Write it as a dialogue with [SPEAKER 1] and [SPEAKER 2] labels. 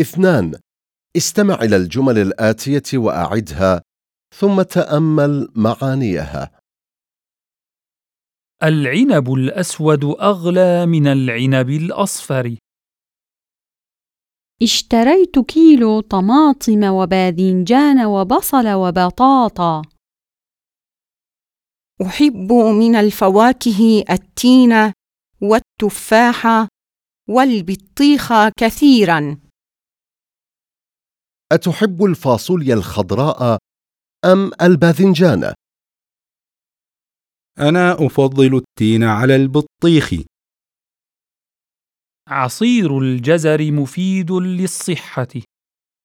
[SPEAKER 1] اثنان استمع إلى الجمل الآتية وأعدها ثم تأمل معانيها
[SPEAKER 2] العنب الأسود أغلى من العنب الأصفر.
[SPEAKER 3] اشتريت كيلو طماطم وباذنجان وبصل وبطاطا.
[SPEAKER 4] أحب من الفواكه التين والتفاح والبطيخ كثيرا.
[SPEAKER 1] أتحب الفاصوليا الخضراء أم الباذنجان؟
[SPEAKER 5] أنا أفضل التين على البطيخ.
[SPEAKER 2] عصير الجزر مفيد للصحة.